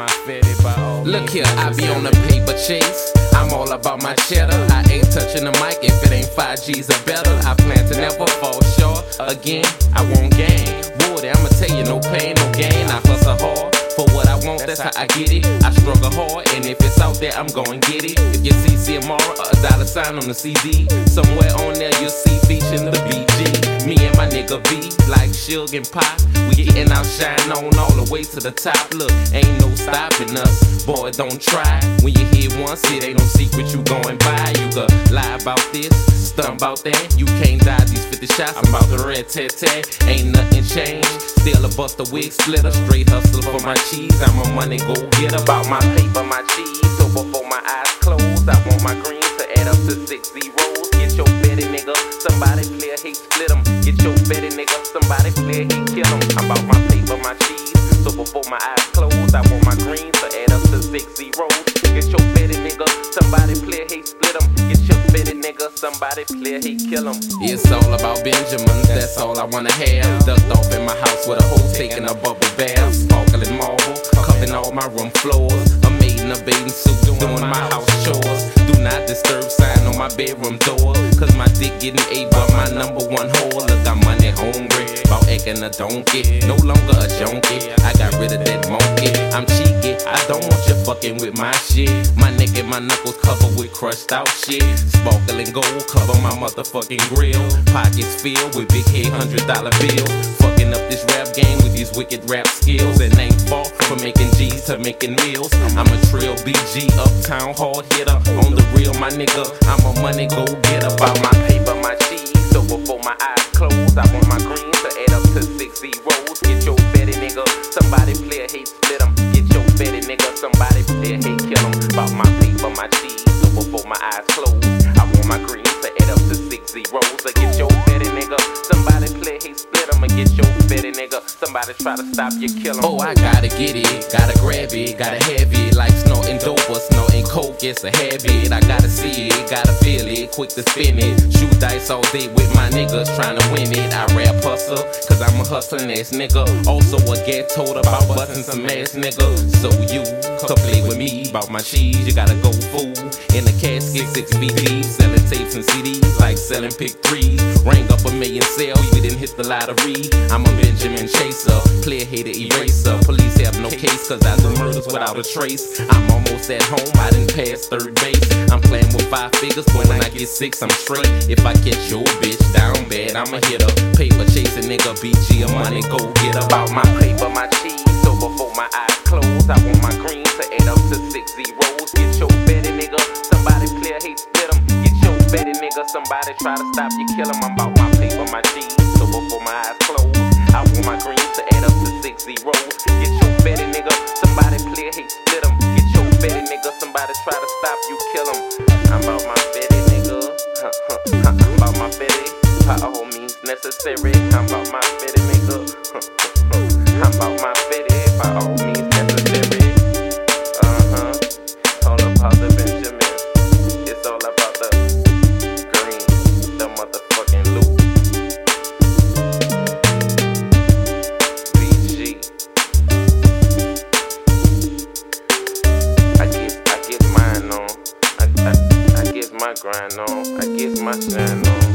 Look here, I be on the paper chase. I'm all about my cheddar. I ain't touching the mic if it ain't 5 G's or better. I plan to never fall short. Again, I won't gain. Boy, I'ma tell you, no pain, no gain. I hustle hard for what I want, that's how I get it. I struggle hard, and if it's out there, I'm going get it. If you see Ciamara, a dollar sign on the CD, somewhere on there you'll see featuring the BG. Nigga like Suge and Pop, we getting our shine on all the way to the top. Look, ain't no stopping us, boy, don't try. When you hear once, it ain't no secret you going by. You could lie about this, stunt about that. You can't die these 50 shots. I'm about to red tat tat, ain't nothing changed. Still a bust a wig splitter, straight hustle for my cheese. I'm a money go get about my paper, my cheese. So before my eyes close, I want my greens to add up to six zeros. Get your nigga, somebody play a hate split 'em. Get your betty nigga, somebody play a hate kill 'em. I'm about my paper, my cheese. So before my eyes close, I want my greens to add up to six zeros. Get your betty nigga, somebody play a hate split 'em. Get your betty nigga, somebody play a hate kill 'em. It's all about Benjamins, that's all I wanna have. Ducked off in my house with a hoe taking a bubble bath, sparkling marble, covering all my room floors. A maid in a bathing suit doing my house chores. Do not disturb bedroom door, cause my dick getting ate by my number one whore. Look, I'm money hungry, about acting a donkey, no longer a junkie. I got rid of that monkey. I'm cheeky, I don't want you fucking with my shit. My neck and my knuckles covered with crushed out shit. Sparkling gold cover my motherfucking grill. Pockets filled with big head hundred dollar bills. Fucking up this rap game with these wicked rap skills. And ain't far from making G's to making meals. I'm a trill BG, uptown hard hitter. On the real, my nigga. I'm a money go getter. About my paper, my cheese. So before my eyes close, I want my greens to add up to six zeros. Get your betty nigga. Somebody play a hate split 'em. Get your betty nigga. Somebody play a hate kill 'em. About my paper, my cheese. So before my eyes close, I want my greens to add up to six zeros. I get your Somebody try to stop you, kill 'em. Oh, I gotta get it. Gotta grab it. Gotta have it. Like snorting dope or snorting coke. It's a habit. I gotta see it. Gotta feel it. Quick to spin it. Shoot dice all day with my niggas trying to win it. I rap hustle. Cause I'm a hustling ass nigga. Also a get told about busting some ass nigga. So you come play with me. About my cheese. You gotta go fool. In the casket, six deep. Selling tapes and CDs like selling pick threes. Ring up a million sales. We didn't hit the lottery. I'm a Benjamin Chaser. Player hater eraser. Police have no case cause I do murders without a trace. I'm almost at home. I didn't pass third base. I'm playing with five figures. When I get six, I'm straight. If I catch your bitch down bad, I'ma hit her. Paper chasing nigga, BG, a money go get about my paper, my cheese. So before my eyes close, I want my greens to add up to six zeros. Get your betty nigga, somebody a hate split 'em. Get your betty nigga, somebody try to stop you, kill 'em. I'm about my paper, my cheese. So before my eyes close, I want my greens somebody try to stop you, kill 'em. I'm about my betty nigga, I'm about my by all means necessary. I'm about my betty grind on. I get my shine on.